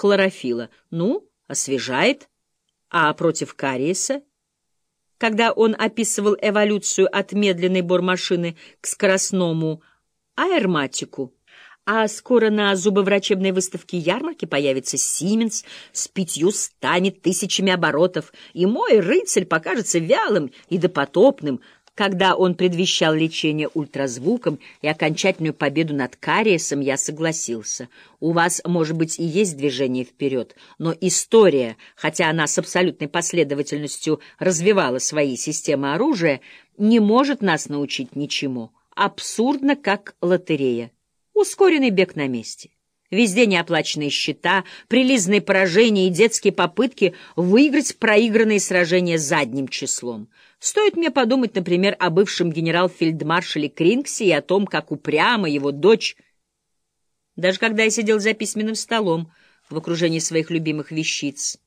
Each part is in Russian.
хлорофила. Ну, освежает. А против кариеса? Когда он описывал эволюцию от медленной бормашины к скоростному аэрматику, а скоро на зубоврачебной выставке ярмарки появится Сименс с пятью стами тысячами оборотов, и мой рыцарь покажется вялым и допотопным, когда он предвещал лечение ультразвуком и окончательную победу над кариесом, я согласился. У вас, может быть, и есть движение вперед, но история, хотя она с абсолютной последовательностью развивала свои системы оружия, не может нас научить ничему. Абсурдно, как лотерея. Ускоренный бег на месте. Везде неоплаченные счета, прилизные поражения и детские попытки выиграть проигранные сражения задним числом. Стоит мне подумать, например, о бывшем генерал-фельдмаршале Крингсе и о том, как упрямо его дочь... Даже когда я сидел за письменным столом в окружении своих любимых вещиц,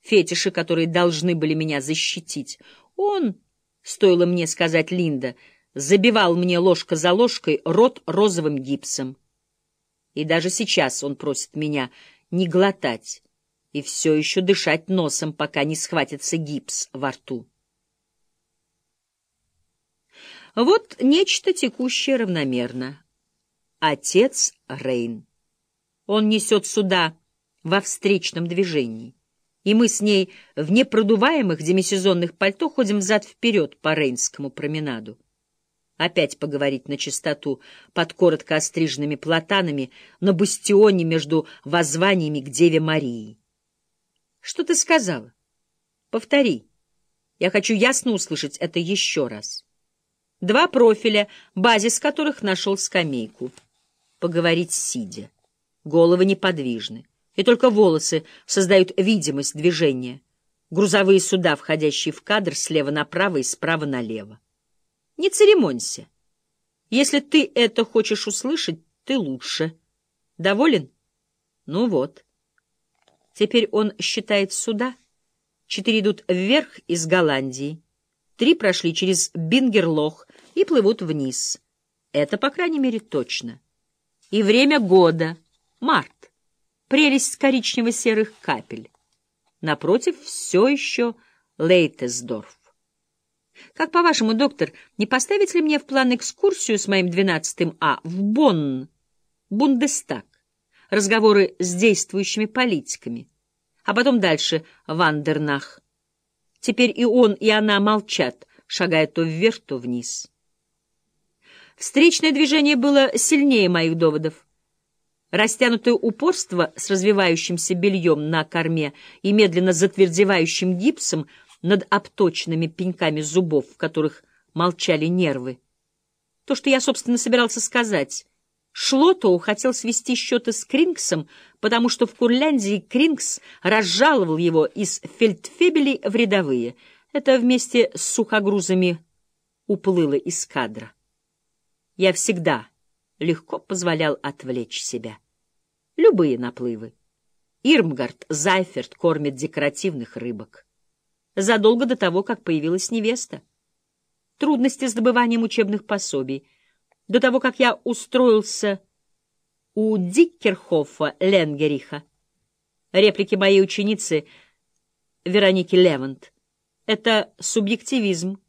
фетиши, которые должны были меня защитить, он, стоило мне сказать Линда, забивал мне ложка за ложкой рот розовым гипсом. И даже сейчас он просит меня не глотать и все еще дышать носом, пока не схватится гипс во рту. Вот нечто текущее равномерно. Отец Рейн. Он несет сюда во встречном движении, и мы с ней в непродуваемых демисезонных пальто ходим взад-вперед по Рейнскому променаду опять поговорить на чистоту под коротко остриженными платанами на бастионе между воззваниями к Деве Марии. Что ты сказала? Повтори. Я хочу ясно услышать это еще раз. Два профиля, базис которых нашел скамейку. Поговорить сидя. Головы неподвижны, и только волосы создают видимость движения. Грузовые суда, входящие в кадр, слева направо и справа налево. Не церемонься. Если ты это хочешь услышать, ты лучше. Доволен? Ну вот. Теперь он считает суда. Четыре идут вверх из Голландии. Три прошли через Бингерлох и плывут вниз. Это, по крайней мере, точно. И время года — март. Прелесть коричнево-серых капель. Напротив все еще Лейтесдорф. Как по-вашему, доктор, не поставить ли мне в план экскурсию с моим двенадцатым А в Бонн, Бундестаг, разговоры с действующими политиками, а потом дальше Вандернах? Теперь и он, и она молчат, шагая то вверх, то вниз. Встречное движение было сильнее моих доводов. Растянутое упорство с развивающимся бельем на корме и медленно затвердевающим гипсом — над обточенными пеньками зубов, в которых молчали нервы. То, что я, собственно, собирался сказать. Шлотоу хотел свести счеты с Крингсом, потому что в Курляндии Крингс разжаловал его из фельдфебелей в рядовые. Это вместе с сухогрузами уплыло из кадра. Я всегда легко позволял отвлечь себя. Любые наплывы. Ирмгард Зайферт кормит декоративных рыбок задолго до того, как появилась невеста. Трудности с добыванием учебных пособий. До того, как я устроился у Диккерхофа Ленгериха. Реплики моей ученицы Вероники Левант. Это субъективизм.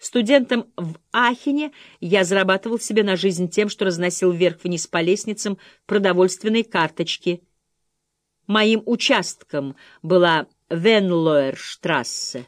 Студентом в Ахене я зарабатывал себе на жизнь тем, что разносил вверх-вниз по лестницам продовольственные карточки. Моим участком была Венлоерштрассе.